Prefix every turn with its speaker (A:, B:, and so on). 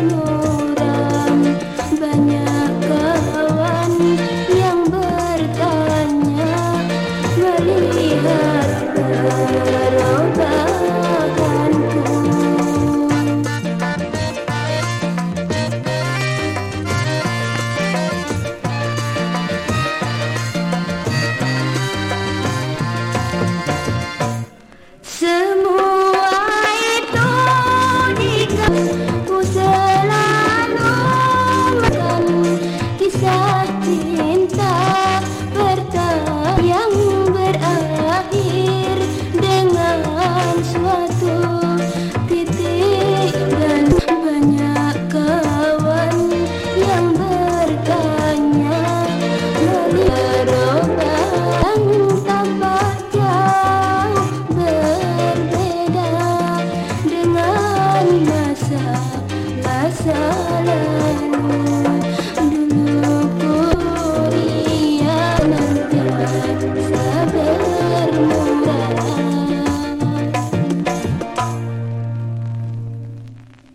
A: Yeah.